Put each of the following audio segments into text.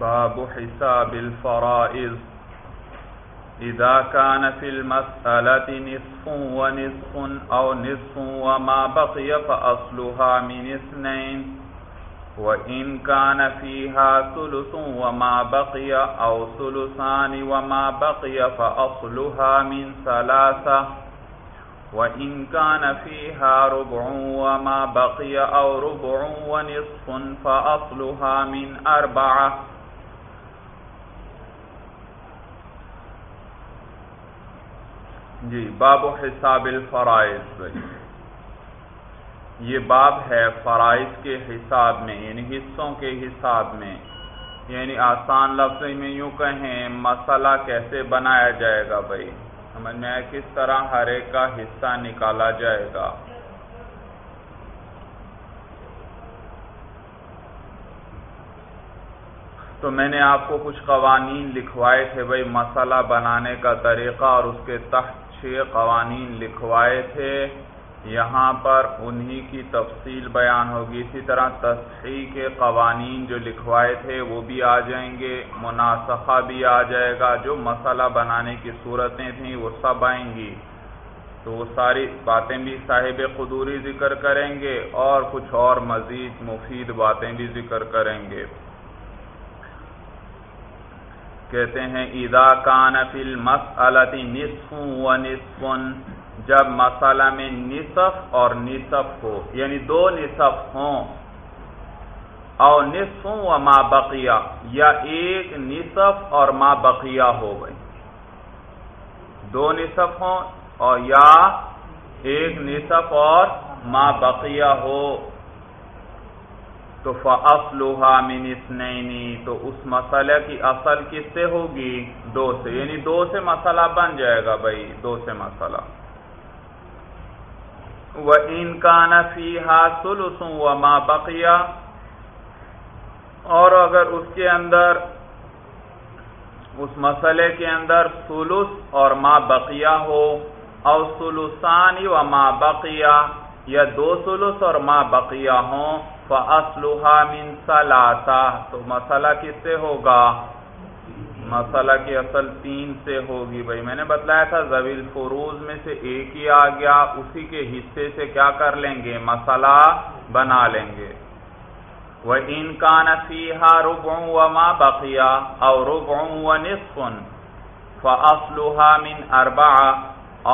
باب حساب الفرائض. إذا كان في المسألة نصف ونصف أو نصف وما بقي فأصلها من اثنين. وإن كان فيها ثلث وما بقي أو ثلثان وما بقي فأصلها من ثلاثة. وإن كان فيها ربع وما بقي أو ربع ونصف فأصلها من أربعة. جی باب و حساب الفرائض۔ یہ باب ہے فرائض کے حساب میں یعنی حصوں کے حساب میں۔ یعنی آسان لفظ میں یوں کہیں، مسئلہ کیسے بنایا جائے گا بھائی؟ سمجھ میں کس طرح ہر ایک کا حصہ نکالا جائے گا۔ تو میں نے آپ کو کچھ قوانین لکھوائے تھے بھائی، مسئلہ بنانے کا طریقہ اور اس کے تحت چھ قوانین لکھوائے تھے، یہاں پر انہی کی تفصیل بیان ہوگی۔ اسی طرح تصحیح کے قوانین جو لکھوائے تھے، وہ بھی آ جائیں گے، مناسخہ بھی آ جائے گا۔ جو مسئلہ بنانے کی صورتیں تھیں، وہ سب آئیں گی۔ تو وہ ساری باتیں بھی صاحب قدوری ذکر کریں گے اور کچھ اور مزید مفید باتیں بھی ذکر کریں گے۔ کہتے ہیں، اذا کان فی المسألت نصف و نصف جب مسئلہ میں نصف اور نصف ہو یعنی دو نصف ہوں، او نصف و ما بقیہ، یا ایک نصف اور ما بقیہ ہو گئی دو نصف ہوں اور یا ایک نصف اور ما بقیہ ہو۔ تو فصلوحا من اثنینی تو اس مسئلہ کی اصل کس سے ہوگی؟ دو سے یعنی دو سے مسئلہ بن جائے گا بھائی، دو سے مسئلہ۔ وہ ان کا نفی حاصل و ماں بقیہ اور اگر اس کے اندر، اس مسئلے کے اندر سلس اور ماں بقیہ ہو اور سلسانی و ماں بقیہ، یا دو سلس اور ماں بقیہ ہوں فَأَصْلُهَا مِن سَلَاسَ تو مسئلہ کس سے ہوگا؟ مسئلہ کی اصل تین سے ہوگی۔ بھائی، میں نے بتلایا تھا زویل فروز میں سے ایک ہی آ گیا، اسی کے حصے سے کیا کر لیں گے؟ مسئلہ بنا لیں گے۔ وہ ان کا نفیحہ ربع و ماں بقیہ اور ربع و نصف، فَأَصْلُهَا مِن أَرْبَعَ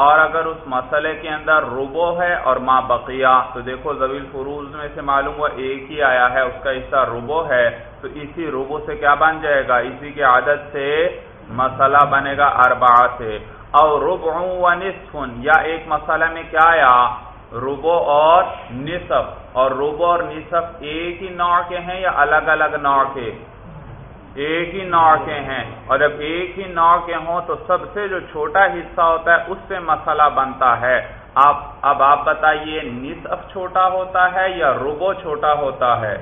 اور اگر اس مسئلے کے اندر ربو ہے اور ماں بقیہ، تو دیکھو زویل فروز میں سے معلوم ہوا ایک ہی آیا ہے، اس کا حصہ ربو ہے، تو اسی ربو سے کیا بن جائے گا؟ اسی کی عادت سے مسئلہ بنے گا اربا سے۔ اور ربع و نصف یا ایک مسئلہ میں کیا آیا؟ ربو اور نصف۔ اور ربو اور نصف ایک ہی نوع کے ہیں یا الگ الگ نوع کے؟ ایک ہی نوع کے ہیں۔ اور جب ایک ہی نوع کے ہوں تو سب سے جو چھوٹا حصہ ہوتا ہے، اس سے مسئلہ بنتا ہے۔ آپ، اب آپ بتائیے، نصف چھوٹا ہوتا ہے یا ربو چھوٹا ہوتا ہے؟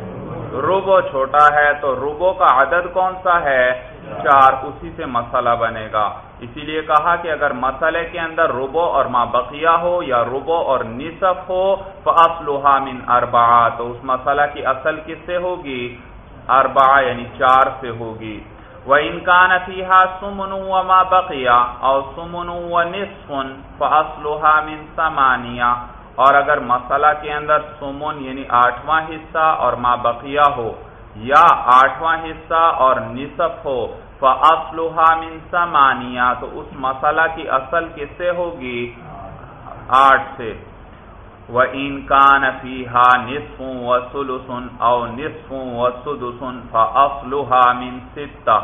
ربو چھوٹا ہے تو ربو کا عدد کون سا ہے؟ چار۔ اسی سے مسئلہ بنے گا۔ اسی لیے کہا کہ اگر مسئلے کے اندر ربو اور ماں بقیہ ہو یا ربو اور نصف ہو، فَأَصْلُهَا مِنْ أَرْبَعَا تو اس مسئلہ کی اصل کس سے ہوگی؟ اربع یعنی چار سے ہوگی۔ وہ انکان فیحا سمن و ما اور سمن و نصف فاصلها من ثمانیہ اور اگر مسئلہ کے اندر سمن یعنی آٹھواں حصہ، اور ما بقیہ ہو، یا آٹھواں حصہ اور نصف ہو فاصلها من ثمانیہ تو اس مسئلہ کی اصل کس سے ہوگی؟ آٹھ سے۔ وَإِن كَانَ فِيهَا نِصْفٌ وَثُلُثٌ أَوْ نِصْفٌ وَسُدُسٌ فَأَصْلُهَا مِن سِتَّةٍ۔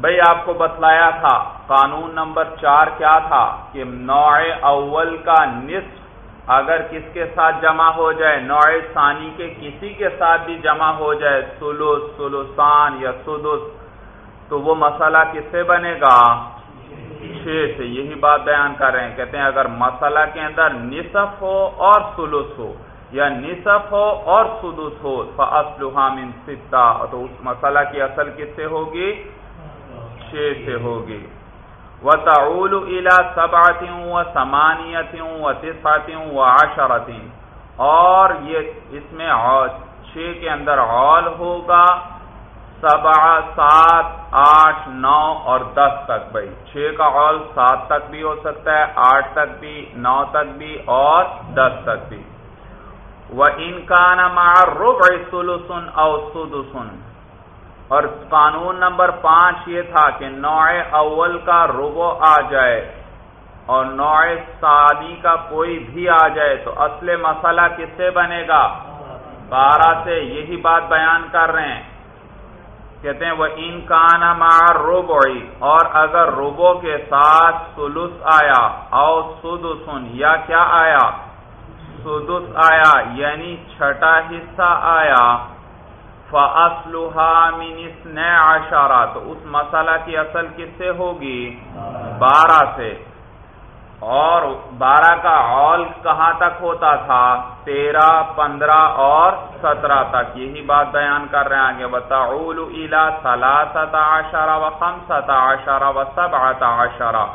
بھئی آپ کو بتلایا تھا، قانون نمبر چار کیا تھا کہ نوع اول کا نصف اگر کس کے ساتھ جمع ہو جائے، نوع ثانی کے کسی کے ساتھ بھی جمع ہو جائے سلس سلسان یا سدس تو وہ مسئلہ کس سے بنے گا؟ چھ سے یہی بات بیان کر رہے ہیں۔ کہتے ہیں اگر مسئلہ کے اندر نصف ہو اور سلس ہو، یا نصف ہو اور سدس ہو من ستا، تو اس مسئلہ کی اصل کس سے ہوگی؟ چھ سے ہوگی۔ و تعول الا سبات و سمانیت و تسعت و عشرت اور یہ اس میں چھ کے اندر عال ہوگا۔ سبع، سات، آٹھ، نو اور دس تک بھائی۔ چھ کا عول سات تک بھی ہو سکتا ہے، آٹھ تک بھی، نو تک بھی اور دس تک بھی۔ وہ ان کا نمار رب سلسن سدسن اور قانون نمبر پانچ یہ تھا کہ نوع اول کا ربو آ جائے اور نوع سادی کا کوئی بھی آ جائے تو اصل مسئلہ کس سے بنے گا؟ بارہ سے۔ یہی بات بیان کر رہے ہیں۔ کہتے ہیں وہ ان کا روبوئی اور اگر روبو کے ساتھ سلس آیا، او سدسن، یا کیا آیا؟ سدس آیا یعنی چھٹا حصہ آیا، فَأَصْلُهَا مِنِ اسْنَ عَشَرَ، تو اس مسئلہ کی اصل کس سے ہوگی؟ بارہ سے۔ اور بارہ کا عول کہاں تک ہوتا تھا؟ تیرہ، پندرہ اور سترہ تک۔ یہی بات بیان کر رہے ہیں آگے۔ بتاول الا سلاسط عشرہ و خمسط عشرہ و سبعت عشرہ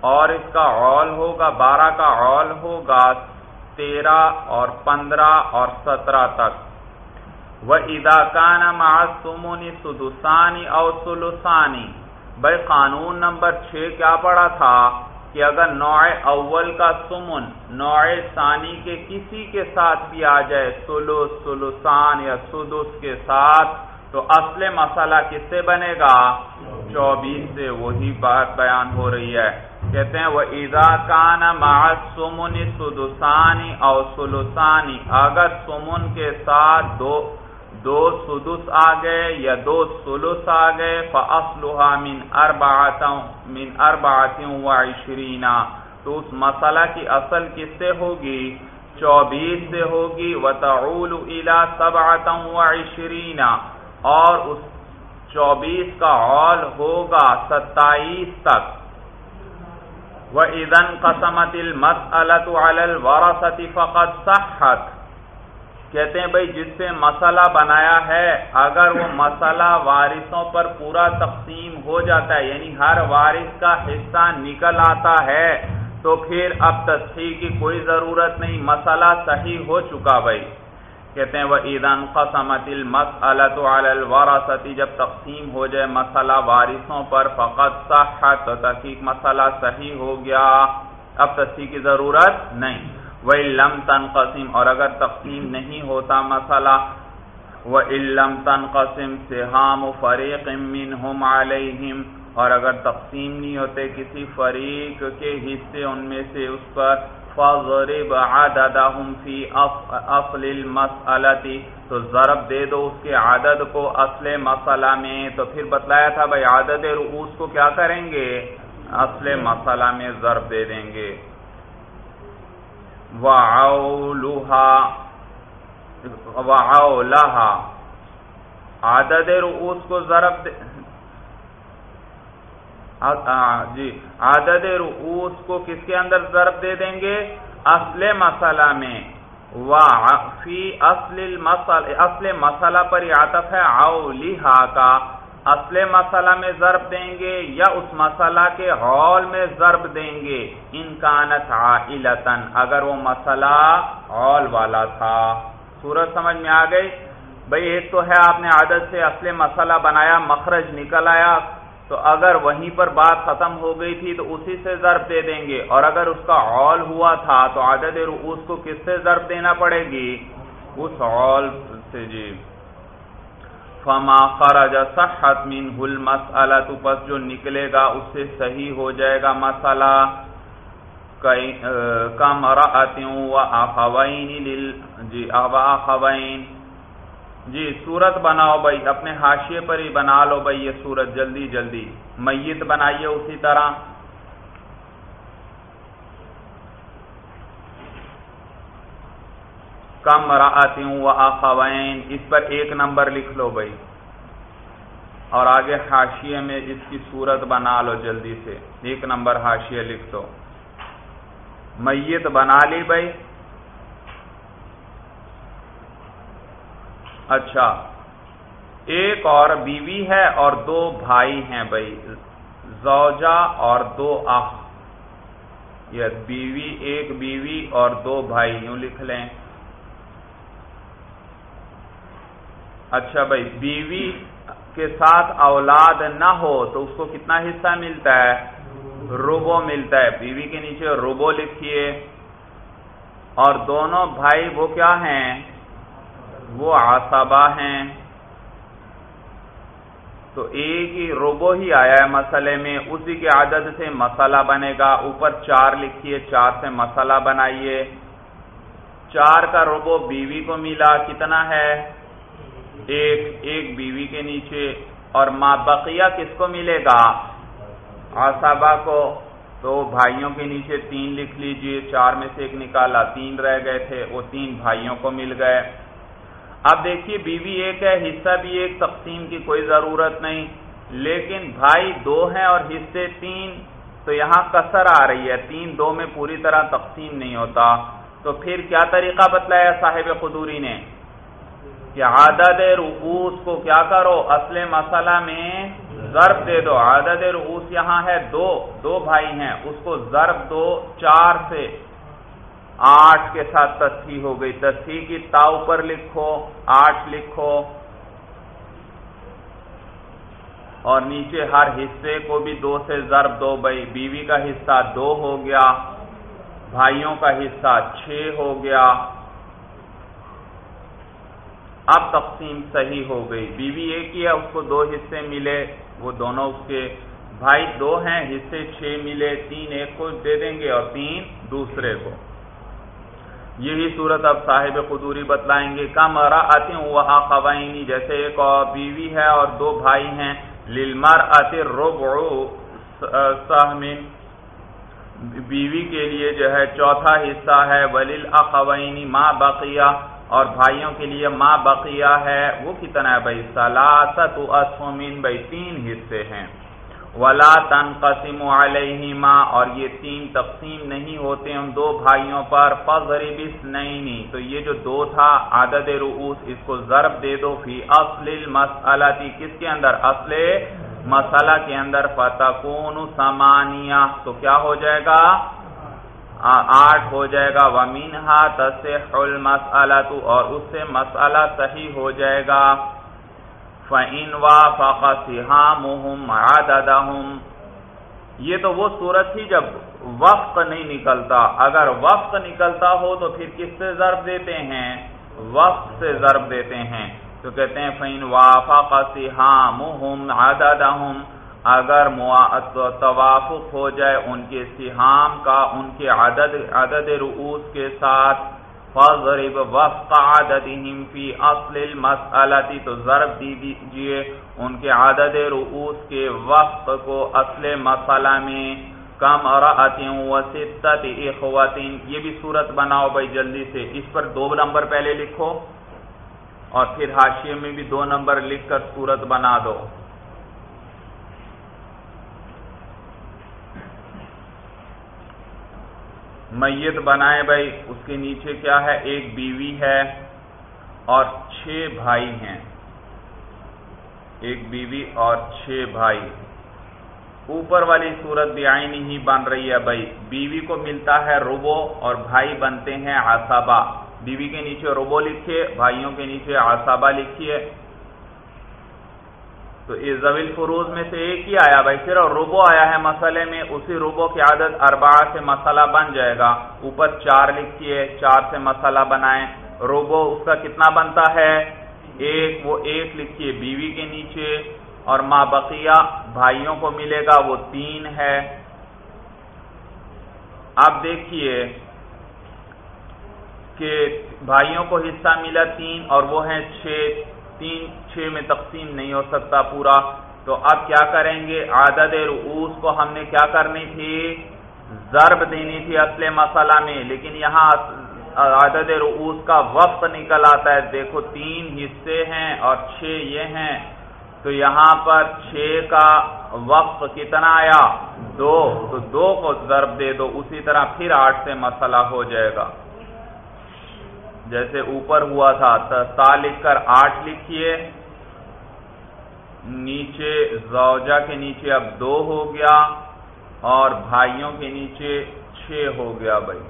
اور اس کا عول ہوگا، بارہ کا عول ہوگا تیرہ اور پندرہ اور سترہ تک۔ وہ ادا کان معصومنی سدسانی اور سلسانی بھائی قانون نمبر چھ کیا پڑا تھا؟ کہ اگر نوع اول کا سمن، نوع ثانی کے کسی کے ساتھ بھی آ جائے سلس سلسان یا سدس کے ساتھ، تو اصل مسئلہ کس سے بنے گا؟ چوبیس سے۔ وہی بات بیان ہو رہی ہے۔ کہتے ہیں وہ ادا کان معصومن سدسانی اور سلسانی اگر سمن کے ساتھ دو دو سدس آ گئے یا دو سلس آ گئے فاصلها من اربعۃ من اربعۃ و عشرین تو اس مسئلہ کی اصل کس سے ہوگی؟ چوبیس سے ہوگی، وتعول الى سبعۃ و عشرین اور اس چوبیس کا عول ہوگا ستائیس تک۔ وَإِذَنْ قَسَمَتِ الْمَسْأَلَةُ عَلَى الْوَرَثَةِ فَقَدْ صَحَّتْ۔ کہتے ہیں بھائی جس سے مسئلہ بنایا ہے، اگر وہ مسئلہ وارثوں پر پورا تقسیم ہو جاتا ہے یعنی ہر وارث کا حصہ نکل آتا ہے، تو پھر اب تصحیح کی کوئی ضرورت نہیں، مسئلہ صحیح ہو چکا بھائی۔ کہتے ہیں وہ عیدان قسمت المسلط الوراثتی جب تقسیم ہو جائے مسئلہ وارثوں پر، فقط صحت، تو تحقیق مسئلہ صحیح ہو گیا۔ اب تصحیح کی ضرورت نہیں۔ وہ علم تنقسم، اور اگر تقسیم نہیں ہوتا مسئلہ وہ علم تنقسم سے ہام و فریق منہم علیہم اور اگر تقسیم نہیں ہوتے کسی فریق کے حصے، ان میں سے اس پر فضرب عددہم فی اصل المسئلتی تو ضرب دے دو اس کے عدد کو اصل مسئلہ میں۔ تو پھر بتلایا تھا بھائی، عدد رؤوس کو کیا کریں گے؟ اصل مسئلہ میں ضرب دے دیں گے۔ وعولها عدد رؤوس کو ضرب دے جی عدد رؤوس کو کس کے اندر ضرب دے دیں گے؟ اصل مسئلہ میں۔ فی اصل المسئلہ اصل مسئلہ پر عطف ہے اولیہا کا۔ اصل مسئلہ میں ضرب دیں گے یا اس مسئلہ کے ہال میں ضرب دیں گے؟ انکانت عائلتن اگر وہ مسئلہ ہال والا تھا۔ صورت سمجھ میں آ گئی؟ بھئی ایک تو ہے آپ نے عادت سے اصل مسئلہ بنایا، مخرج نکل آیا۔ تو اگر وہیں پر بات ختم ہو گئی تھی تو اسی سے ضرب دے دیں گے۔ اور اگر اس کا ہال ہوا تھا تو عادت اس کو کس سے ضرب دینا پڑے گی؟ اس ہال سے جی۔ فما خرج صحت منه المسألہ تو پس جو نکلے گا اس سے صحیح ہو جائے گا مسئلہ۔ کم رأتوں و اخوین جی اخوین جی صورت بناؤ بھائی، اپنے حاشیے پر ہی بنا لو بھائی یہ صورت جلدی جلدی۔ میت بنائیے اسی طرح۔ کم راتی و اخوین اس پر ایک نمبر لکھ لو بھائی۔ اور آگے حاشیے میں اس کی صورت بنا لو جلدی سے۔ ایک نمبر حاشیے لکھ دو۔ میت بنا لی بھائی۔ اچھا۔ ایک اور بیوی ہے اور دو بھائی ہیں بھائی۔ زوجہ اور دو اخ۔ یہ بیوی، ایک بیوی اور دو بھائی، یوں لکھ لیں۔ اچھا بھائی، بیوی کے ساتھ اولاد نہ ہو تو اس کو کتنا حصہ ملتا ہے؟ روبو ملتا ہے۔ بیوی کے نیچے روبو لکھیے۔ اور دونوں بھائی وہ کیا ہیں؟ وہ آسابا ہیں۔ تو ایک ہی روبو ہی آیا ہے مسئلے میں۔ اسی کے عدد سے مسئلہ بنے گا۔ اوپر چار لکھیے، چار سے مسئلہ بنائیے۔ چار کا روبو بیوی کو ملا، کتنا ہے؟ ایک ایک بیوی کے نیچے اور ماں بقیہ کس کو ملے گا؟ آسابا کو۔ تو بھائیوں کے نیچے تین لکھ لیجیے، چار میں سے ایک نکالا، تین رہ گئے تھے، وہ تین بھائیوں کو مل گئے۔ اب دیکھیے، بیوی ایک ہے، حصہ بھی ایک، تقسیم کی کوئی ضرورت نہیں۔ لیکن بھائی دو ہیں اور حصے تین، تو یہاں کسر آ رہی ہے۔ تین دو میں پوری طرح تقسیم نہیں ہوتا۔ تو پھر کیا طریقہ بتلایا صاحب خدوری نے؟ کہ عدد رؤوس کو کیا کرو؟ اصل مسئلہ میں ضرب دے دو۔ عدد رؤوس یہاں ہے دو دو بھائی ہیں۔ اس کو ضرب دو، چار سے آٹھ کے ساتھ تصحیح ہو گئی۔ تصحیح کی تاؤ پر لکھو، آٹھ لکھو۔ اور نیچے ہر حصے کو بھی دو سے ضرب دو۔ بھائی، بیوی کا حصہ دو ہو گیا، بھائیوں کا حصہ چھ ہو گیا۔ اب تقسیم صحیح ہو گئی۔ بیوی ایک ہی ہے اس کو دو حصے ملے، وہ دونوں اس کے بھائی دو ہیں، حصے چھ ملے، تین ایک کو دے دیں گے اور تین دوسرے کو۔ یہی صورت اب صاحب قدوری بتلائیں گے۔ کم آتی ہوں وہ قوائنی جیسے ایک اور بیوی ہے اور دو بھائی ہیں۔ للمر آتے سہمن۔ بیوی کے لیے جو ہے چوتھا حصہ ہے۔ ولیل اقوائنی ماں بقیہ۔ اور بھائیوں کے لیے ماں بقیہ ہے، وہ کتنا ہے بھائی؟ سلاست اسومین بھائی، تین حصے ہیں۔ ولا تنقسم علیہما اور یہ تین تقسیم نہیں ہوتے ان دو بھائیوں پر۔ فضرب نہیں تو یہ جو دو تھا، عدد رؤوس، اس کو ضرب دے دو۔ فی اصل المسئلہ کس کے اندر؟ اصل مسئلہ کے اندر۔ فتکون سمانیہ تو کیا ہو جائے گا؟ آٹھ ہو جائے گا ومین ہا تسل مسالہ اور اس سے مسئلہ صحیح ہو جائے گا۔ فعین وا فقام یہ تو وہ صورت تھی جب وقت نہیں نکلتا۔ اگر وقت نکلتا ہو تو پھر کس سے ضرب دیتے ہیں؟ وقت سے ضرب دیتے ہیں۔ تو کہتے ہیں فعین وا فقام عددہم اگر توافق ہو جائے ان کے سہام کا، ان کے عدد عدد رؤوس کے ساتھ فضرب وفق عددہم فی اصل المسئلتی تو ضرب دی دیجیے ان کے عدد رؤوس کے وفق کو اصل مسئلہ میں، کم رأتیں و ستت اخواتیں یہ بھی صورت بناؤ بھائی جلدی سے۔ اس پر دو نمبر پہلے لکھو اور پھر حاشیے میں بھی دو نمبر لکھ کر صورت بنا دو۔ میت بنائے بھائی، اس کے نیچے کیا ہے؟ ایک بیوی ہے اور چھ بھائی ہیں۔ ایک بیوی اور چھ بھائی۔ اوپر والی صورت بھی آئینی ہی بن رہی ہے بھائی۔ بیوی کو ملتا ہے روبو اور بھائی بنتے ہیں آسابا بیوی کے نیچے روبو لکھیے، بھائیوں کے نیچے آسابا لکھیے۔ تو اس زویل فروز میں سے ایک ہی آیا بھائی صرف روبو آیا ہے مسئلے میں، اسی روبو کی عادت اربا سے مسئلہ بن جائے گا۔ اوپر چار لکھیے چار سے مسئلہ بنائیں۔ روبو اس کا کتنا بنتا ہے؟ ایک، وہ ایک لکھیے بیوی کے نیچے۔ اور ماں بقیہ بھائیوں کو ملے گا، وہ تین ہے۔ اب دیکھیے کہ بھائیوں کو حصہ ملا تین اور وہ ہیں چھ۔ تین چھ میں تقسیم نہیں ہو سکتا پورا، تو اب کیا کریں گے؟ عدد رؤوس کو ہم نے کیا کرنی تھی؟ ضرب دینی تھی اصل مسئلہ میں، لیکن یہاں عدد رؤوس کا وقت نکل آتا ہے۔ دیکھو، تین حصے ہیں اور چھ یہ ہیں۔ تو یہاں پر چھ کا وقت کتنا آیا؟ دو۔ تو دو کو ضرب دے دو، اسی طرح پھر آٹھ سے مسئلہ ہو جائے گا۔ جیسے اوپر ہوا تھا تا لکھ کر آٹھ لکھیے۔ نیچے زوجہ کے نیچے اب دو ہو گیا اور بھائیوں کے نیچے چھ ہو گیا بھائی۔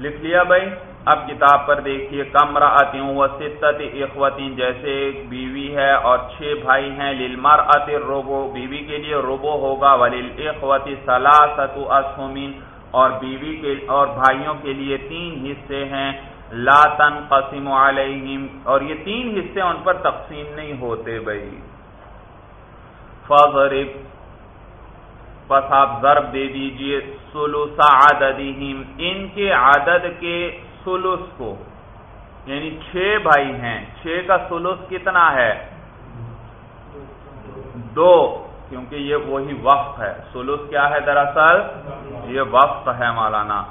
لکھ لیا بھائی۔ اب کتاب پر دیکھیے، کم راتیوں و ستت اخوتین، جیسے ایک بیوی ہے اور چھ بھائی ہیں۔ للمر روبو بیوی کے لیے روبو ہوگا۔ ولیل اخوتی سلاست اسہمین، اور بیوی کے اور بھائیوں کے لیے تین حصے ہیں۔ لا تنقسم علیہم، اور یہ تین حصے ان پر تقسیم نہیں ہوتے بھائی۔ فضرب پس آپ ضرب دے دیجیے سلوس عددہم، ان کے عدد کے سلوس کو۔ یعنی چھ بھائی ہیں، چھ کا سلوس کتنا ہے؟ دو، کیونکہ یہ وہی وقت ہے۔ سلوس کیا ہے دراصل؟ یہ وقت ہے مولانا۔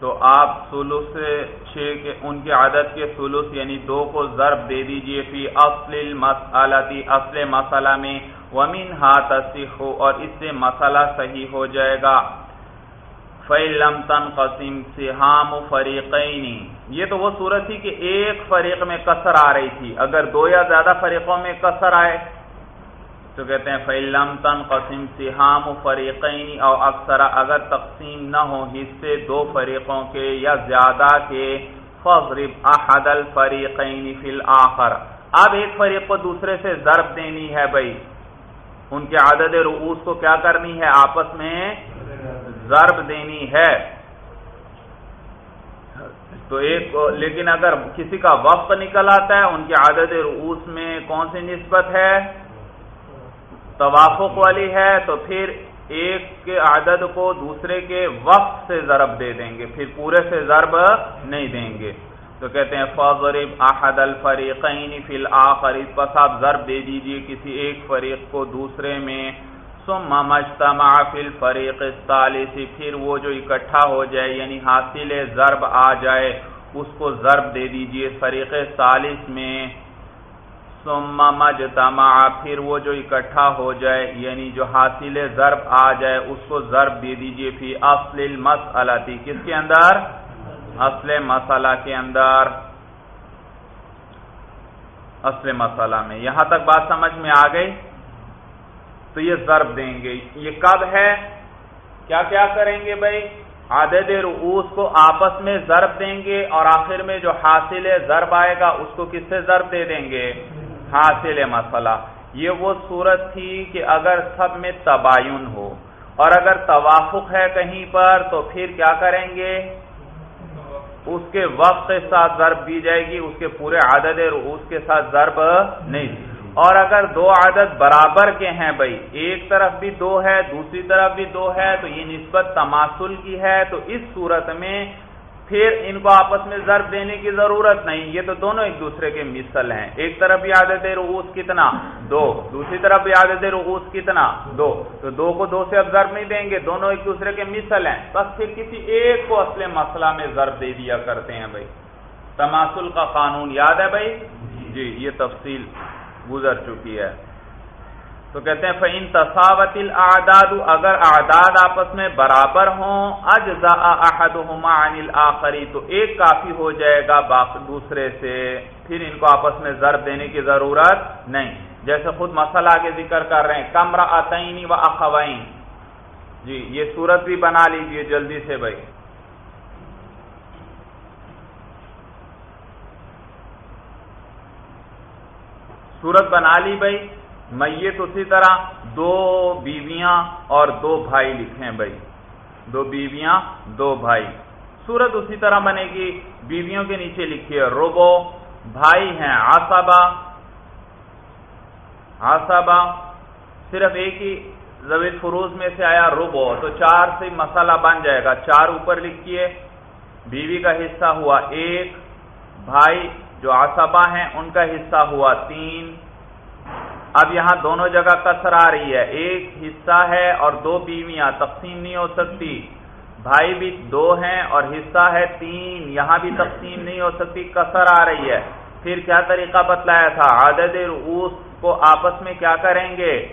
تو آپ سلوس سے چھ کے ان کے عدد کے سلوس یعنی دو کو ضرب دے دیجیے فی اصل المسالتی اصل مسئلہ میں۔ ومن ہاتھ ہو اور اس سے مسئلہ صحیح ہو جائے گا۔ فعلم تن قسم سہام فریقینی یہ تو وہ صورت تھی کہ ایک فریق میں کسر آ رہی تھی۔ اگر دو یا زیادہ فریقوں میں کسر آئے تو کہتے ہیں فعلم تن قسم سہام فریقینی اور اکثر اگر تقسیم نہ ہو حصے دو فریقوں کے یا زیادہ کے فضرب احد الفریقین فی الاخر۔ اب ایک فریق کو دوسرے سے ضرب دینی ہے بھائی۔ ان کے عدد رؤوس کو کیا کرنی ہے؟ آپس میں ضرب دینی ہے۔ تو ایک لیکن اگر کسی کا وقت نکل آتا ہے، ان کے عدد رؤوس میں کون سی نسبت ہے؟ توافق والی ہے تو پھر ایک کے عدد کو دوسرے کے وقت سے ضرب دے دیں گے، پھر پورے سے ضرب نہیں دیں گے۔ تو کہتے ہیں فضرب احد الفریقین فی الاخر پس آپ ضرب دے دیجیے کسی ایک فریق کو دوسرے میں۔ ثم مجتمع فی الفریق الثالث، پھر وہ جو اکٹھا ہو جائے یعنی حاصل ضرب آ جائے، اس کو ضرب دے دیجیے فریق ثالث میں۔ ثم مجتمع، پھر وہ جو اکٹھا ہو جائے یعنی جو حاصل ضرب آ جائے، اس کو ضرب دے دیجیے فی اصل المسئلہ کس کے اندر؟ اصل مسئلہ کے اندر۔ اصل مسئلہ میں۔ یہاں تک بات سمجھ میں آ گئی؟ تو یہ ضرب دیں گے۔ یہ کب ہے؟ کیا کیا کریں گے بھائی؟ عدد رؤوس کو آپس میں ضرب دیں گے اور آخر میں جو حاصل ضرب آئے گا، اس کو کس سے ضرب دے دیں گے؟ حاصل مسئلہ۔ یہ وہ صورت تھی کہ اگر سب میں تباین ہو اور اگر توافق ہے کہیں پر تو پھر کیا کریں گے؟ اس کے وقت کے ساتھ ضرب دی جائے گی، اس کے پورے عدد اس کے ساتھ ضرب نہیں۔ اور اگر دو عدد برابر کے ہیں بھائی، ایک طرف بھی دو ہے، دوسری طرف بھی دو ہے، تو یہ نسبت تماسل کی ہے، تو اس صورت میں پھر ان کو آپس میں ضرب دینے کی ضرورت نہیں۔ یہ تو دونوں ایک دوسرے کے مثل ہیں۔ ایک طرف بھی عادت رؤوس کتنا؟ دو۔ دوسری طرف بھی عادت رؤوس کتنا؟ دو۔ تو دو کو دو سے اب ضرب نہیں دیں گے، دونوں ایک دوسرے کے مثل ہیں۔ بس پھر کسی ایک کو اصل مسئلہ میں ضرب دے دیا کرتے ہیں بھائی۔ تماسل کا قانون یاد ہے بھائی؟ جی یہ تفصیل گزر چکی ہے۔ تو کہتے ہیں فعین تصاوت العداد اگر اعداد آپس میں برابر ہوں اجزا احدهما عن الاخری تو ایک کافی ہو جائے گا باقی دوسرے سے، پھر ان کو آپس میں ضرب دینے کی ضرورت نہیں۔ جیسے خود مسئلہ آگے ذکر کر رہے ہیں کمرہ اتعینی و اخوائن جی یہ صورت بھی بنا لیجیے جلدی سے بھائی۔ صورت بنا لی بھائی۔ میت اسی طرح دو بیویاں اور دو بھائی لکھیں بھائی۔ دو بیویاں، دو بھائی۔ سورت اسی طرح بنے گی۔ بیویوں کے نیچے لکھیے، روبو۔ بھائی ہیں آسابا آسابا صرف ایک ہی زوید فروز میں سے آیا روبو۔ تو چار سے مسئلہ بن جائے گا۔ چار اوپر لکھیے۔ بیوی کا حصہ ہوا ایک، بھائی جو آسابا ہیں، ان کا حصہ ہوا تین۔ اب یہاں دونوں جگہ کسر آ رہی ہے۔ ایک حصہ ہے اور دو بیویاں، تقسیم نہیں ہو سکتی۔ بھائی بھی دو ہیں اور حصہ ہے تین۔ یہاں بھی تقسیم نہیں ہو سکتی کسر آ رہی ہے۔ پھر کیا طریقہ بتلایا تھا؟ عدد رؤوس کو آپس میں کیا کریں گے؟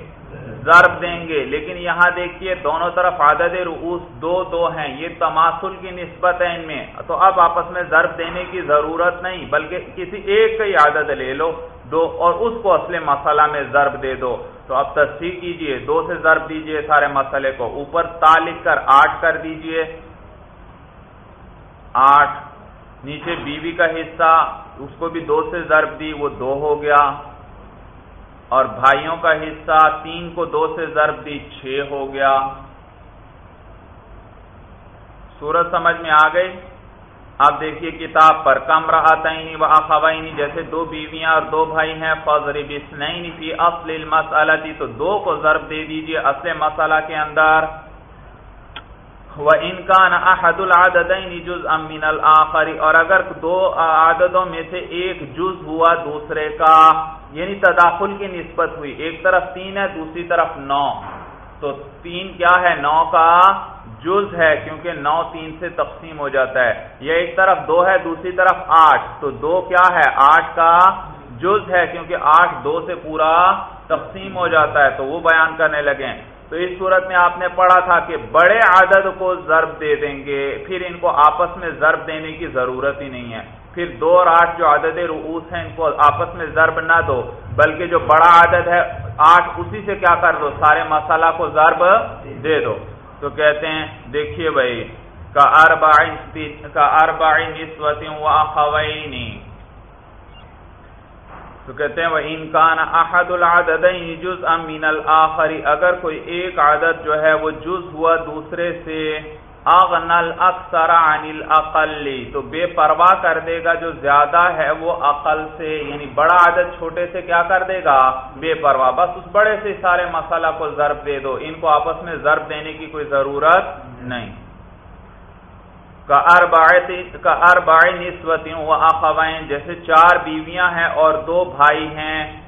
ضرب دیں گے۔ لیکن یہاں دیکھیے، دونوں طرف عدد رؤوس دو دو ہیں۔ یہ تماسل کی نسبت ہے ان میں۔ تو اب آپس میں ضرب دینے کی ضرورت نہیں، بلکہ کسی ایک کا ہی عدد لے لو۔ دو اور اس کو اصل مسئلہ میں ضرب دے دو۔ تو اب تصدیق کیجیے، دو سے ضرب دیجیے سارے مسئلے کو۔ اوپر تا لکھ کر آٹھ کر دیجیے۔ آٹھ۔ نیچے بیوی کا حصہ، اس کو بھی دو سے ضرب دی، وہ دو ہو گیا۔ اور بھائیوں کا حصہ، تین کو دو سے ضرب دی، چھ ہو گیا۔ سورج سمجھ میں آ گئی؟ اب دیکھیے کتاب پر، کم رہا و اخوائنی جیسے دو بیویاں اور دو بھائی ہیں فضر بسنین فی اصل المسئلہ تو دو کو ضرب دے دیجیے اصل مسئلہ کے اندر۔ ان کا نا احد جز امین الآخری اور اگر دو عادتوں میں سے ایک جز ہوا دوسرے کا یعنی تداخل کی نسبت ہوئی، ایک طرف تین ہے، دوسری طرف نو۔ تو تین کیا ہے؟ نو کا جز ہے، کیونکہ نو تین سے تقسیم ہو جاتا ہے۔ یہ ایک طرف دو ہے، دوسری طرف آٹھ۔ تو دو کیا ہے؟ آٹھ کا جز ہے، کیونکہ آٹھ دو سے پورا تقسیم ہو جاتا ہے۔ تو وہ بیان کرنے لگے۔ تو اس صورت میں آپ نے پڑھا تھا کہ بڑے عدد کو ضرب دے دیں گے، پھر ان کو آپس میں ضرب دینے کی ضرورت ہی نہیں ہے۔ پھر دو اور آٹھ جو عدد رؤوس ہیں، ان کو آپس میں ضرب نہ دو، بلکہ جو بڑا عدد ہے، آٹھ اسی سے کیا کر دو، سارے مسالہ کو ضرب دے دو۔ تو کہتے ہیں، دیکھیے بھائی، کا اربعین نسوتی و اخوینی تو کہتے ہیں وہ انکان احد العددین جز امین الآخری اگر کوئی ایک عدد جو ہے، وہ جز ہوا دوسرے سے اغنل اکثر عن الاقلی تو بے پرواہ کر دے گا جو زیادہ ہے وہ عقل سے یعنی بڑا عدد چھوٹے سے کیا کر دے گا؟ بے پرواہ۔ بس اس بڑے سے سارے مسئلہ کو ضرب دے دو۔ ان کو آپس میں ضرب دینے کی کوئی ضرورت نہیں۔ کا اربع نسوتیں و اخوائن جیسے چار بیویاں ہیں اور دو بھائی ہیں۔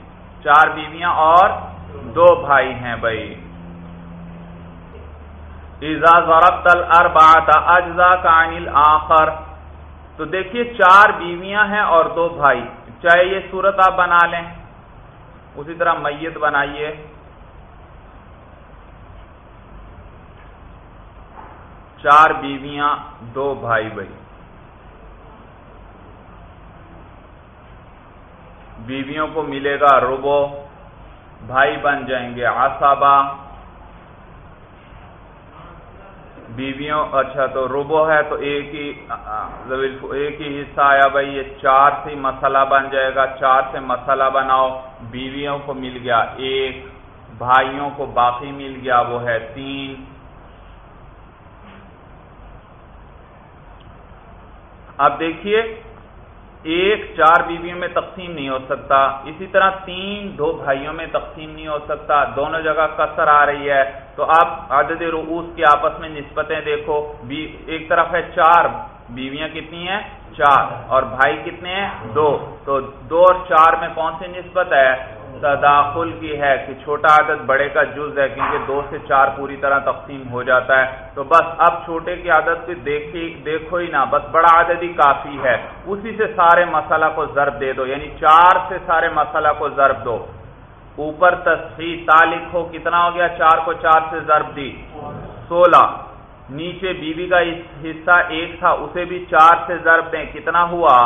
چار بیویاں اور دو بھائی ہیں بھائی۔ ایزا ضربت الاربعۃ اجزا کا انل آخر تو دیکھیے، چار بیویاں ہیں اور دو بھائی۔ چاہے یہ صورت آپ بنا لیں۔ اسی طرح میت بنائیے۔ چار بیویاں، دو بھائی بھائی۔ بیویوں کو ملے گا روبو بھائی بن جائیں گے آسابا بیویوں اچھا تو روبو ہے تو ایک ہی ایک ہی حصہ آیا بھائی، یہ چار سے مسئلہ بن جائے گا، چار سے مسئلہ بناؤ، بیویوں کو مل گیا ایک، بھائیوں کو باقی مل گیا، وہ ہے تین۔ اب دیکھیے ایک چار بیویوں میں تقسیم نہیں ہو سکتا۔ اسی طرح تین دو بھائیوں میں تقسیم نہیں ہو سکتا۔ دونوں جگہ کثر آ رہی ہے۔ تو آپ عدد رؤوس کی آپس میں نسبتیں دیکھو۔ ایک طرف ہے چار۔ بیویاں کتنی ہیں؟ چار۔ اور بھائی کتنے ہیں؟ دو۔ تو دو اور چار میں کون سی نسبت ہے؟ تداخل کی ہے کہ چھوٹا عدد بڑے کا جز ہے کیونکہ دو سے چار پوری طرح تقسیم ہو جاتا ہے۔ تو بس اب چھوٹے کی عادت کو دیکھی، دیکھو ہی نہ، بس بڑا عدد ہی کافی ہے۔ اسی سے سارے مسئلہ کو ضرب دے دو یعنی چار سے سارے مسئلہ کو ضرب دو۔ اوپر تصحیح تالک ہو، کتنا ہو گیا؟ چار کو چار سے ضرب دی۔ سولہ۔ نیچے بیوی کا حصہ ایک تھا، اسے بھی چار سے ضرب دیں۔ کتنا ہوا؟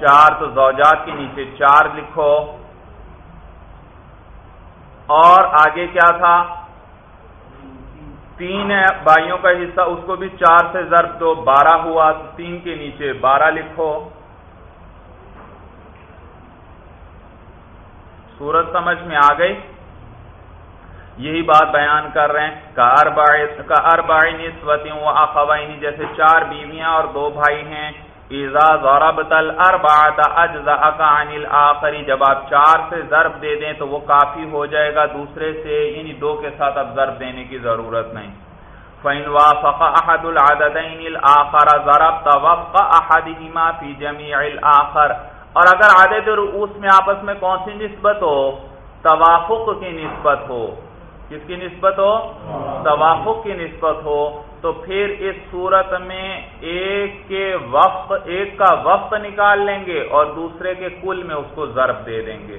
چار، تو زوجات کے نیچے چار لکھو۔ اور آگے کیا تھا؟ تین بھائیوں کا حصہ، اس کو بھی چار سے ضرب دو، بارہ ہوا، تین کے نیچے، بارہ لکھو۔ سورج سمجھ میں آ گئی؟ یہی بات بیان کر رہے ہیں۔ کا اربائی نسوتی و اخوائنی جیسے چار بیویاں اور دو بھائی ہیں۔ ایزا ضربت الاربعۃ اجزاءک عن الاخر جب آپ چار سے ضرب دے دیں تو وہ کافی ہو جائے گا، دوسرے سے یعنی دو کے ساتھ اب ضرب دینے کی ضرورت نہیں۔ فَإِنْ وَافَقَ أَحَدُ الْعَدَدَيْنِ الْآخَرَ، ضَرَبْتَ وَفْقَ أَحَدِهِمَا فِي جَمِيعِ الْآخَرِ۔ اور اگر عدد رؤوس میں آپس میں کون سی نسبت ہو، توافق کی نسبت ہو کس کی نسبت ہو؟ توافق کی نسبت ہو۔ تو پھر اس صورت میں ایک کے وقت، ایک کا وقت نکال لیں گے اور دوسرے کے کل میں اس کو ضرب دے دیں گے۔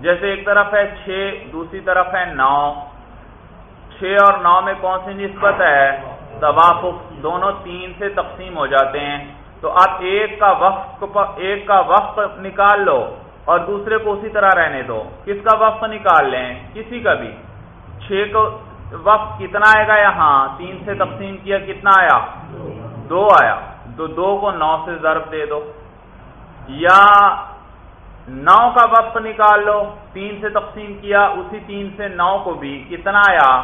جیسے ایک طرف ہے چھ، دوسری طرف ہے نو۔ چھ اور نو میں کون سی نسبت ہے؟ توافق۔ دونوں تین سے تقسیم ہو جاتے ہیں۔ تو آپ ایک کا وقت ایک کا وقت نکال لو اور دوسرے کو اسی طرح رہنے دو۔ کس کا وقت نکال لیں؟ کسی کا بھی۔ چھ کو وقت کتنا آئے گا یہاں تین سے تقسیم کیا کتنا آیا؟ دو آیا۔ تو دو کو نو سے ضرب دے دو۔ یا نو کا وقت نکال لو، تین سے تقسیم کیا، اسی تین سے نو کو بھی کتنا آیا؟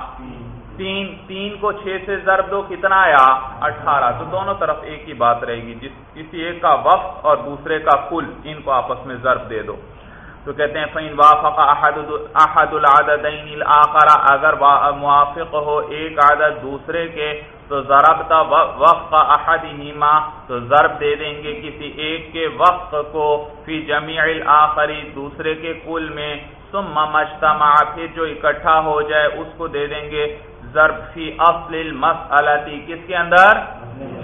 تین۔ تین کو چھ سے ضرب دو، کتنا آیا؟ اٹھارہ۔ تو دونوں طرف ایک ہی بات رہے گی۔ جس، کسی ایک کا وقت اور دوسرے کا کل، ان کو آپس میں ضرب دے دو۔ تو کہتے ہیں فین وافق احد العددین الاخر اگر موافق ہو ایک عدد دوسرے کے، تو ضربتا وقت احد ہیما تو ضرب دے دیں گے کسی ایک کے وقت کو، فی جمیع الاخری دوسرے کے کل میں، ثم مجتمع، پھر جو اکٹھا ہو جائے اس کو دے دیں گے، ضرب فی اصل المسئلتی کس کے اندر؟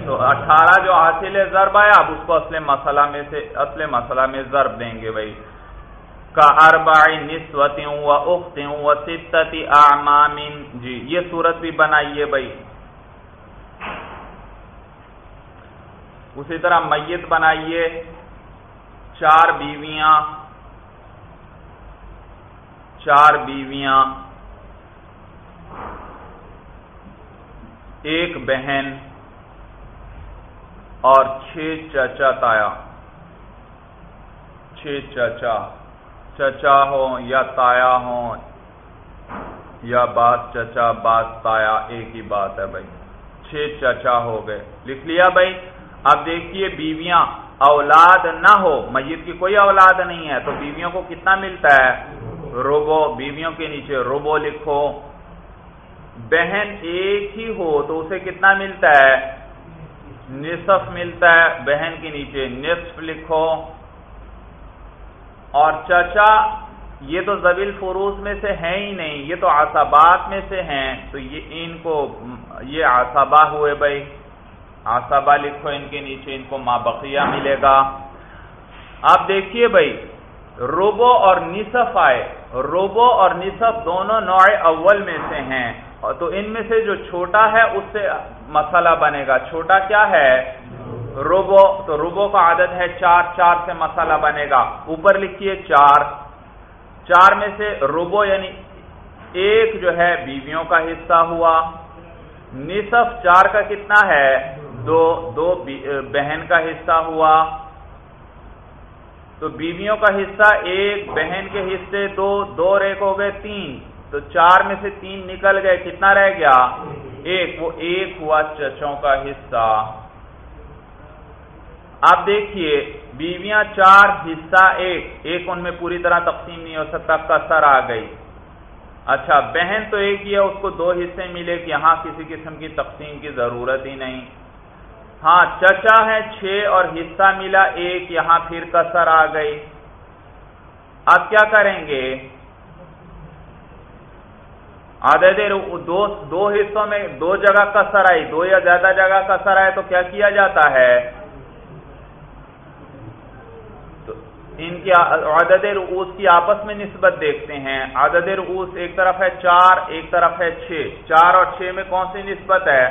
تو اٹھارہ جو حاصل ضرب آیا، اب اس کو اصل مسئلہ میں سے اصل مسئلہ میں ضرب دیں گے بھائی۔ اربع نسوتی و اخت و ستتی اعمام جی یہ صورت بھی بنائیے بھائی۔ اسی طرح میت بنائیے، چار بیویاں چار بیویاں، ایک بہن اور چھ چچا تایا۔ چھ چچا۔ چچا ہو یا تایا ہو یا بات چچا، بات تایا، ایک ہی بات ہے بھائی۔ چھ چچا ہو گئے۔ لکھ لیا بھائی۔ اب دیکھیے بیویاں، اولاد نہ ہو، میت کی کوئی اولاد نہیں ہے، تو بیویوں کو کتنا ملتا ہے؟ روبو، بیویوں کے نیچے روبو لکھو۔ بہن ایک ہی ہو، تو اسے کتنا ملتا ہے؟ نصف ملتا ہے۔ بہن کے نیچے نصف لکھو۔ اور چچا، یہ تو زبیل فروز میں سے ہیں ہی نہیں، یہ تو آسابات میں سے ہیں، تو یہ ان کو، یہ آسابا ہوئے بھائی۔ آسابا لکھو ان کے نیچے، ان کو ماں بقیہ ملے گا۔ آپ دیکھیے بھائی، روبو اور نصف آئے۔ روبو اور نصف دونوں نوع اول میں سے ہیں۔ تو ان میں سے جو چھوٹا ہے، اس سے مسئلہ بنے گا۔ چھوٹا کیا ہے؟ روبو تو روبو کا عدد ہے چار چار سے مسئلہ بنے گا۔ اوپر لکھیے چار۔ چار میں سے روبو یعنی ایک جو ہے بیویوں کا حصہ ہوا۔ نصف چار کا کتنا ہے؟ دو دو بہن کا حصہ ہوا۔ تو بیویوں کا حصہ ایک، بہن کے حصے دو دو ریک ہو گئے تین۔ تو چار میں سے تین نکل گئے، کتنا رہ گیا؟ ایک۔ وہ ایک ہوا چچوں کا حصہ۔ آپ دیکھیے، بیویاں چار حصہ، ایک ایک ان میں پوری طرح تقسیم نہیں ہو سکتا کسر آ گئی۔ اچھا بہن تو ایک ہی ہے، اس کو دو حصے ملے کہ یہاں کسی قسم کی تقسیم کی ضرورت ہی نہیں۔ ہاں چچا ہے، چھ اور حصہ ملا، ایک یہاں پھر کسر آ گئی۔ اب کیا کریں گے؟ عدد دو دو حصوں میں دو جگہ کسر آئی، دو یا زیادہ جگہ کسر آئے تو کیا کیا جاتا ہے؟ ان کی عدد رؤوس کی آپس میں نسبت دیکھتے ہیں۔ عدد رؤوس ایک طرف ہے چار، ایک طرف ہے چھ۔ چار اور چھ میں کون سی نسبت ہے؟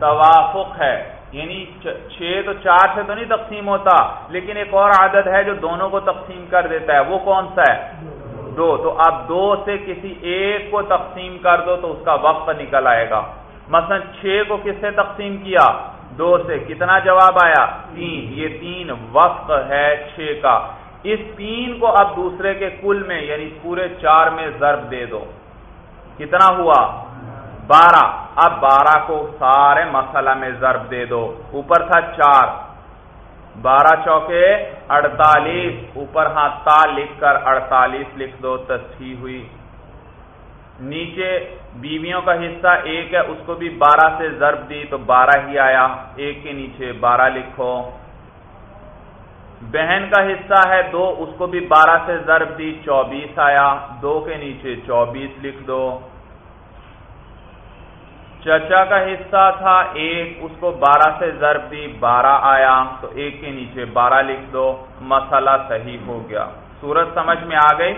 توافق ہے۔ یعنی چھ تو چار سے تو نہیں تقسیم ہوتا، لیکن ایک اور عدد ہے جو دونوں کو تقسیم کر دیتا ہے۔ وہ کون سا ہے؟ دو۔ تو اب دو سے کسی ایک کو تقسیم کر دو تو اس کا وقت نکل آئے گا۔ مثلا چھ کو کس سے تقسیم کیا؟ دو سے کتنا جواب آیا؟ تین. یہ تین وقت ہے چھ کا۔ اس تین کو اب دوسرے کے کل میں یعنی پورے چار میں ضرب دے دو۔ کتنا ہوا؟ بارہ. اب بارہ کو سارے مسئلہ میں ضرب دے دو۔ اوپر تھا چار۔ بارہ چوکے اڑتالیس۔ اوپر ہاں تا لکھ کر اڑتالیس لکھ دو تصحیح ہوئی۔ نیچے بیویوں کا حصہ ایک ہے، اس کو بھی بارہ سے ضرب دی تو بارہ ہی آیا۔ ایک کے نیچے بارہ لکھو۔ بہن کا حصہ ہے دو، اس کو بھی بارہ سے ضرب دی، چوبیس آیا۔ دو کے نیچے چوبیس لکھ دو۔ چچا کا حصہ تھا ایک، اس کو بارہ سے ضرب دی، بارہ آیا۔ تو ایک کے نیچے بارہ لکھ دو۔ مسئلہ صحیح ہو گیا۔ سورت سمجھ میں آ گئی؟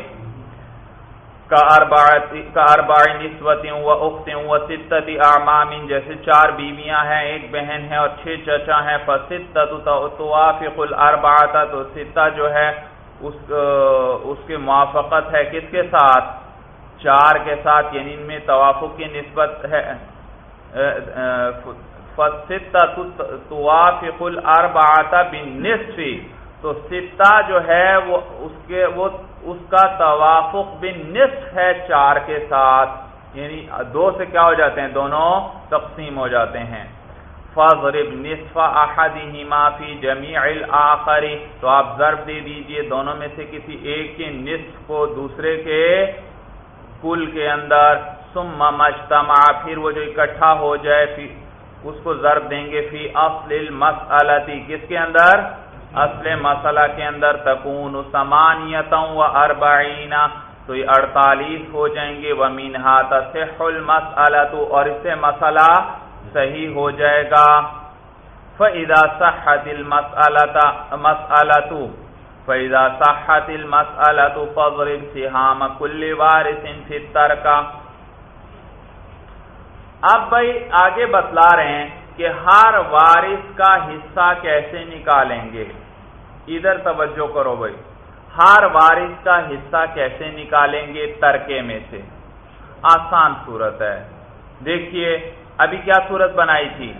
و اختیں و ستتی اعمام جیسے چار بیویاں ہیں، ایک بہن ہے اور چھ چچا ہیں توافق الاربعات تو ستہ جو ہے، اس اس کے موافقت ہے کس کے ساتھ؟ چار کے ساتھ یعنی ان میں توافق کی نسبت ہے۔ توافق الاربعات بالنصف۔ تو ستہ جو ہے وہ اس کے وہ اس کا توافق بالنصف ہے چار کے ساتھ۔ یعنی دو سے کیا ہو جاتے ہیں؟ دونوں تقسیم ہو جاتے ہیں۔ فضرب نصف احدہما فی جمیع الاخر۔ تو آپ ضرب دے دیجیے دونوں میں سے کسی ایک کے نصف کو دوسرے کے کل کے اندر۔ ثم مجتمع، پھر وہ جو اکٹھا ہو جائے اس کو ضرب دیں گے۔ فی اصل المسئلتی کس کے اندر؟ اصل مسئلہ کے اندر تکون سمانیتوں و اربعین، تو یہ اڑتالیس ہو جائیں گے وَمِنْهَا تَسِحُ الْمَسْأَلَةُ اور اس سے مسئلہ صحیح ہو جائے گا۔ فَإِذَا صَحَّتِ الْمَسْأَلَةُ فَإِذَا صَحَّتِ الْمَسْأَلَةُ فَضْرِبْ سِحَامَ كُلِّ وَارِسٍ فِي التَّرْكَ۔ اب بھائی آگے بتلا رہے ہیں کہ ہر وارث کا حصہ کیسے نکالیں گے؟ ادھر توجہ کرو بھائی۔ ہر وارث کا حصہ کیسے نکالیں گے ترکے میں سے؟ آسان صورت ہے۔ دیکھیے، ابھی کیا صورت بنائی تھی؟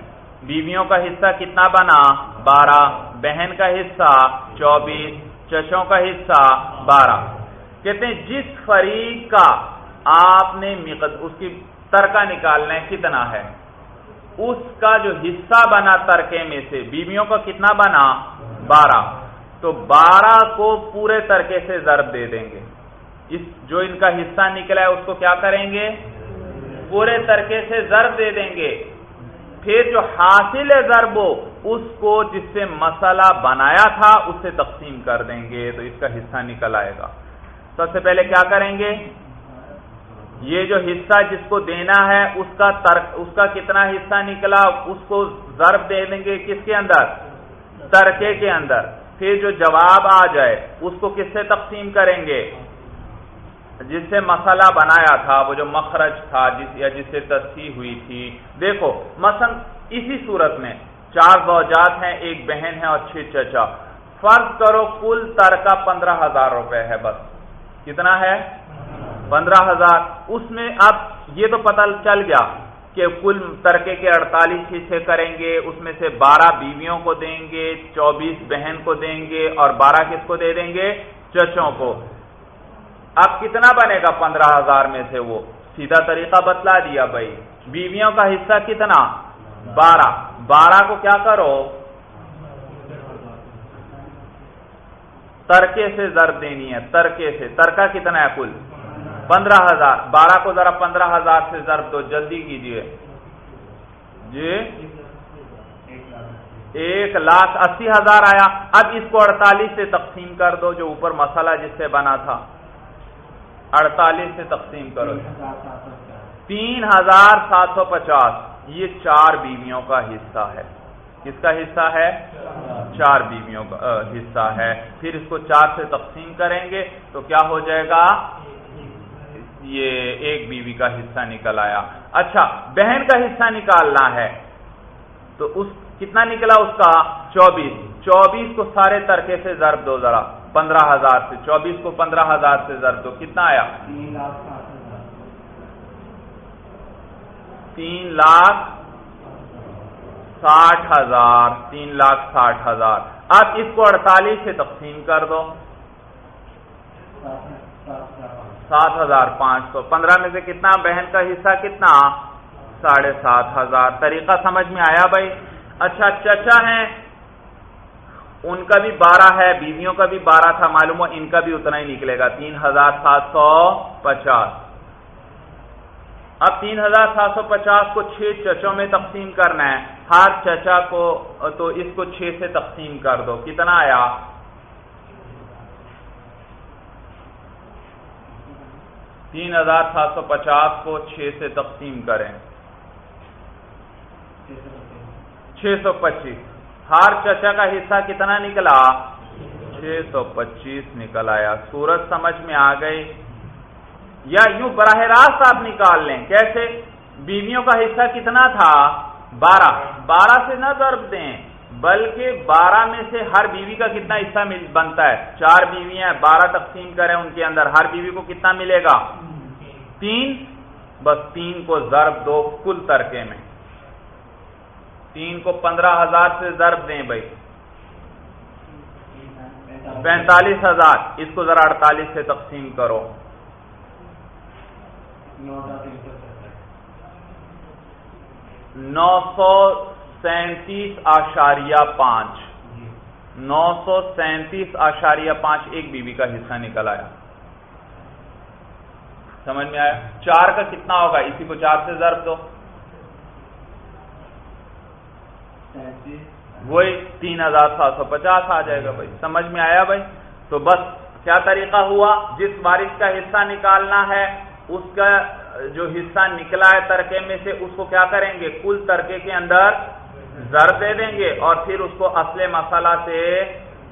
بیویوں کا حصہ کتنا بنا؟ بارہ۔ بہن کا حصہ چوبیس۔ چچوں کا حصہ بارہ۔ کہتے ہیں، جس فریق کا آپ نے اس کی ترکہ نکالنا ہے، کتنا ہے؟ اس کا جو حصہ بنا ترکے میں سے، بیویوں کا کتنا بنا؟ بارہ۔ تو بارہ کو پورے ترکے سے ضرب دے دیں گے۔ اس جو ان کا حصہ نکلا ہے، اس کو کیا کریں گے؟ پورے ترکے سے ضرب دے دیں گے۔ پھر جو حاصل ضرب ہو، اس کو جس سے مسئلہ بنایا تھا، اس سے تقسیم کر دیں گے۔ تو اس کا حصہ نکل آئے گا۔ سب سے پہلے کیا کریں گے؟ یہ جو حصہ جس کو دینا ہے، اس کا ترک، اس کا کتنا حصہ نکلا، اس کو ضرب دے دیں گے کس کے اندر؟ ترکے کے اندر۔ پھر جو جواب آ جائے، اس کو کس سے تقسیم کریں گے؟ جس سے مسئلہ بنایا تھا، وہ جو مخرج تھا، جس یا جس سے تصحیح ہوئی تھی۔ دیکھو، مثلا اسی صورت میں چار زوجات ہیں، ایک بہن ہے اور چھ چچا۔ فرض کرو کل ترکہ پندرہ ہزار روپے ہے بس۔ کتنا ہے؟ پندرہ ہزار۔ اس میں اب یہ تو پتہ چل گیا کہ کل ترکے کے اڑتالیس حصے کریں گے، اس میں سے بارہ بیویوں کو دیں گے، چوبیس بہن کو دیں گے اور بارہ کس کو دے دیں گے؟ چچوں کو۔ اب کتنا بنے گا پندرہ ہزار میں سے وہ؟ سیدھا طریقہ بتلا دیا بھائی۔ بیویوں کا حصہ کتنا؟ بارہ۔ بارہ کو کیا کرو؟ ترکے سے ضرب دینی ہے، ترکے سے۔ ترکہ کتنا ہے کل؟ پندرہ ہزار، بارہ کو ذرا پندرہ ہزار سے ضرب دو، جلدی کیجیے۔ جی؟ ایک لاکھ اسی ہزار آیا۔ اب اس کو اڑتالیس سے تقسیم کر دو، جو اوپر مسئلہ جس سے بنا تھا۔ اڑتالیس سے تقسیم کرو۔ تین ہزار سات سو پچاس۔ یہ چار بیویوں کا حصہ ہے۔ کس کا حصہ ہے؟ چار بیویوں کا حصہ ہے۔ پھر اس کو چار سے تقسیم کریں گے تو کیا ہو جائے گا؟ یہ ایک بیوی کا حصہ نکل آیا۔ اچھا بہن کا حصہ نکالنا ہے۔ تو اس کتنا نکلا اس کا؟ چوبیس۔ چوبیس کو سارے ترکے سے ضرب دو ذرا۔ پندرہ ہزار سے۔ چوبیس کو پندرہ ہزار سے ضرب دو۔ کتنا آیا؟ تین لاکھ ساٹھ ہزار۔ تین لاکھ ساٹھ ہزار۔ اب اس کو اڑتالیس سے تقسیم کر دو۔ سات ہزار پانچ سو پندرہ میں سے کتنا بہن کا حصہ کتنا؟ ساڑھے سات ہزار۔ طریقہ سمجھ میں آیا بھائی؟ اچھا چچا ہیں۔ ان کا بھی بارہ ہے، بیویوں کا بھی بارہ تھا، معلوم ہو ان کا بھی اتنا ہی نکلے گا۔ تین ہزار سات سو پچاس۔ اب تین ہزار سات سو پچاس کو چھ چچوں میں تقسیم کرنا ہے۔ ہر چچا کو تو اس کو چھ سے تقسیم کر دو۔ کتنا آیا؟ تین ہزار سات سو پچاس کو چھ سے تقسیم کریں۔ چھ سو پچیس۔ ہر چچا کا حصہ کتنا نکلا؟ چھ سو پچیس نکل آیا۔ سورج سمجھ میں آ گئی۔ یا یوں براہ راست آپ نکال لیں۔ کیسے؟ بیویوں کا حصہ کتنا تھا؟ بارہ۔ بارہ سے نہ ضرب دیں۔ بلکہ بارہ میں سے ہر بیوی کا کتنا حصہ بنتا ہے؟ چار بیویاں بارہ تقسیم کریں ان کے اندر، ہر بیوی کو کتنا ملے گا؟ تین۔ بس تین کو ضرب دو کل ترکے میں۔ تین کو پندرہ ہزار سے ضرب دیں بھائی۔ پینتالیس ہزار۔ اس کو ذرا اڑتالیس سے تقسیم کرو۔ نو سو سینتیس آشاریہ پانچ۔ نو سو سینتیس آشاریہ پانچ، ایک بیوی کا حصہ نکل آیا۔ سمجھ میں آیا؟ چار کا کتنا ہوگا؟ اسی کو چار سے ضرب دو۔ وہی تین ہزار سات سو پچاس آ جائے گا بھائی۔ سمجھ میں آیا بھائی؟ تو بس کیا طریقہ ہوا؟ جس وارث کا حصہ نکالنا ہے، اس کا جو حصہ نکلا ہے ترکے میں سے، اس کو کیا کریں گے؟ کل ترکے کے اندر زر دے دیں گے اور پھر اس کو اصل مسئلہ سے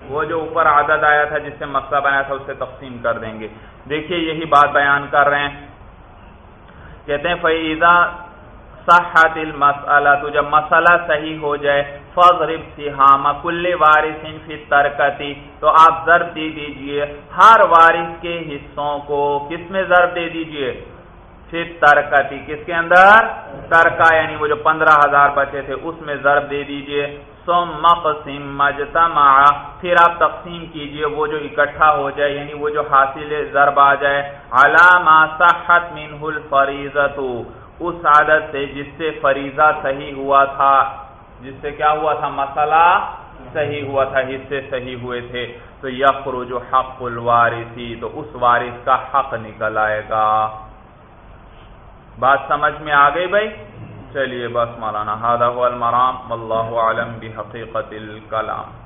وہ جو اوپر عادت آیا تھا جس سے مسئلہ بنایا تھا اس سے تقسیم کر دیں گے۔ دیکھیے یہی بات بیان کر رہے ہیں۔ کہتے ہیں فیضا صحت المسئلہ تو جب مسئلہ صحیح ہو جائے فضرب سہام کل وارث فی ترکتی تو آپ ضرب دے دیجیے۔ ہر وارث کے حصوں کو کس میں ضرب دے دیجیے؟ پھر ترکتی کس کے اندر؟ ترکا یعنی وہ جو پندرہ ہزار بچے تھے، اس میں ضرب دے دیجیے۔ سم مقسم مجتمع۔ پھر آپ تقسیم کیجیے، وہ جو اکٹھا ہو جائے یعنی وہ جو حاصل ضرب آ جائے۔ علامہ صحت منہ الفریضت اس عادت سے جس سے فریضہ صحیح ہوا تھا۔ جس سے کیا ہوا تھا؟ مسئلہ صحیح ہوا تھا، حصے صحیح ہوئے تھے۔ تو یخرج حق الوارثی، تو اس وارث کا حق نکل آئے گا۔ بات سمجھ میں آ گئی بھائی؟ چلیے بس مولانا ہادہ المرام اللہ عالم بحقیقت الکلام۔